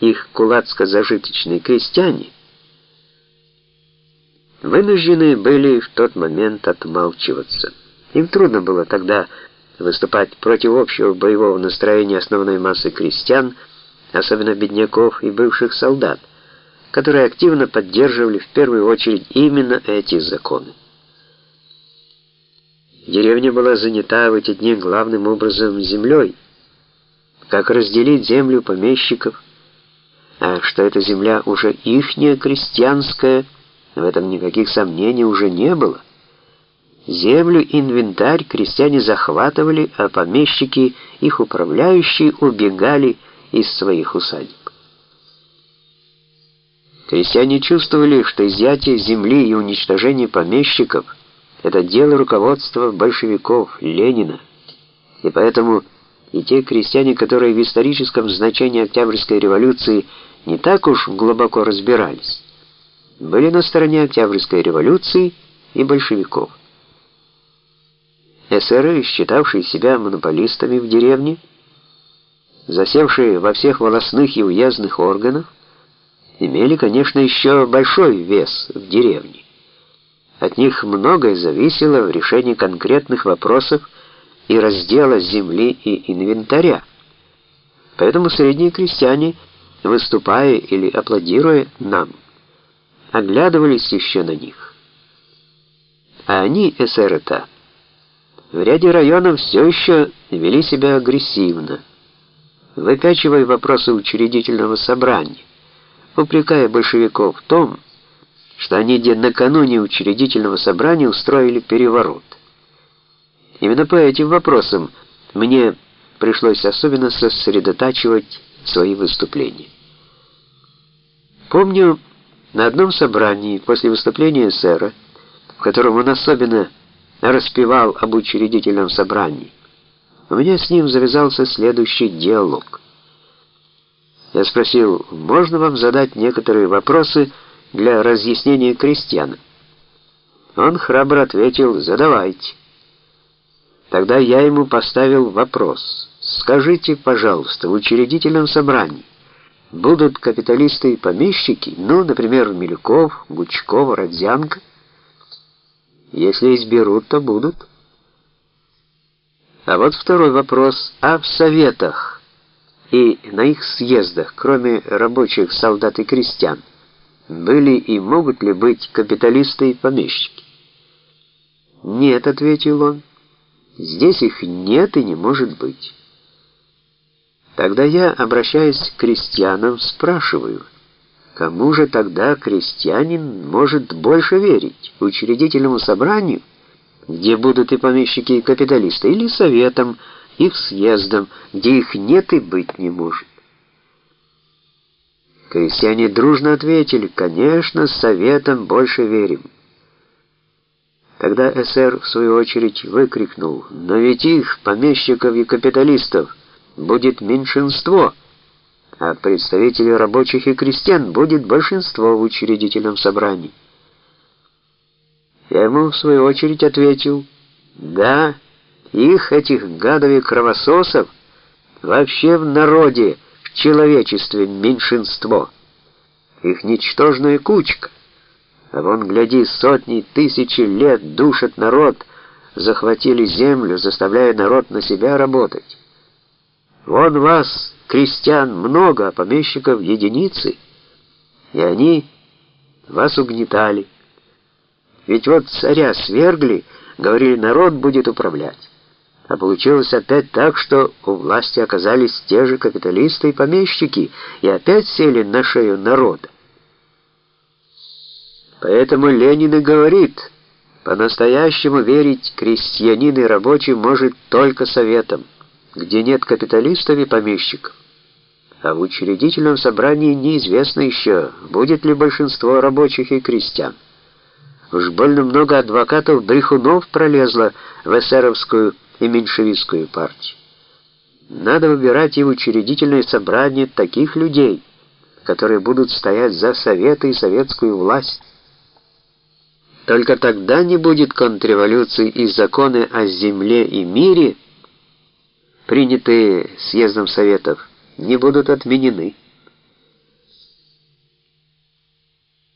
их кулацко-зажиточные крестьяне, вынуждены были в тот момент отмалчиваться. Им трудно было тогда выступать против общего боевого настроения основной массы крестьян, особенно бедняков и бывших солдат, которые активно поддерживали в первую очередь именно эти законы. Деревня была занята в эти дни главным образом землей. Как разделить землю помещиков, а что эта земля уже ихняя крестьянская, в этом никаких сомнений уже не было. Землю, инвентарь крестьяне захватывали, а помещики, их управляющие, убегали из своих усадеб. Крестьяне чувствовали, что изъятие земли и уничтожение помещиков – это дело руководства большевиков, Ленина. И поэтому и те крестьяне, которые в историческом значении Октябрьской революции не так уж глубоко разбирались, были на стороне Октябрьской революции и большевиков. Эсеры, считавшие себя монополистами в деревне, засевшие во всех волостных и уездных органах, имели, конечно, еще большой вес в деревне. От них многое зависело в решении конкретных вопросов и раздела земли и инвентаря. Поэтому средние крестьяне, выступая или аплодируя нам, оглядывались еще на них. А они, эсеры-то, в ряде районов все еще вели себя агрессивно, выпячивая вопросы учредительного собрания, упрекая большевиков в том, что они накануне учредительного собрания устроили переворот. Именно по этим вопросам мне пришлось особенно сосредотачивать свои выступления. Помню, на одном собрании после выступления сэра, в котором он особенно распевал об учредительном собрании, у меня с ним завязался следующий диалог. Я спросил, можно вам задать некоторые вопросы для разъяснения крестьян? Он храбро ответил, задавайте. Тогда я ему поставил вопрос. Скажите, пожалуйста, в учредительном собрании будут капиталисты и помещики, ну, например, Милюков, Гучков, Родзянко? Если изберут, то будут. А вот второй вопрос. А в советах и на их съездах, кроме рабочих, солдат и крестьян, были и могут ли быть капиталисты и помещики? «Нет», — ответил он, — «здесь их нет и не может быть». Тогда я, обращаясь к крестьянам, спрашиваю, кому же тогда крестьянин может больше верить, учредительному собранию, где будут и помещики, и капиталисты, или советам, их съездам, где их нет и быть не может. Крестьяне дружно ответили, конечно, советам больше верим. Тогда СР в свою очередь выкрикнул, но ведь их, помещиков и капиталистов, будет меньшинство, а представителей рабочих и крестьян будет большинство в учредительном собрании. Я ему в свою очередь ответил, да, их, этих гадов и кровососов, вообще в народе, в человечестве меньшинство. Их ничтожная кучка. А вон, гляди, сотни, тысячи лет душат народ, захватили землю, заставляя народ на себя работать. Вон вас, крестьян, много, а помещиков единицы, и они вас угнетали. Ведь вот царя свергли, говорили, народ будет управлять. А получилось опять так, что у власти оказались те же капиталисты и помещики, и опять сели на шею народа. Поэтому Ленин и говорит, по-настоящему верить крестьянин и рабочий может только советом, где нет капиталистов и помещиков. А в учредительном собрании неизвестно еще, будет ли большинство рабочих и крестьян. Уж больно много адвокатов-брехунов пролезло в эсеровскую и меньшевистскую партию. Надо выбирать и в учредительное собрание таких людей, которые будут стоять за советы и советскую власть. Только тогда не будет контрреволюции и законы о земле и мире, принятые съездом советов, не будут отменены.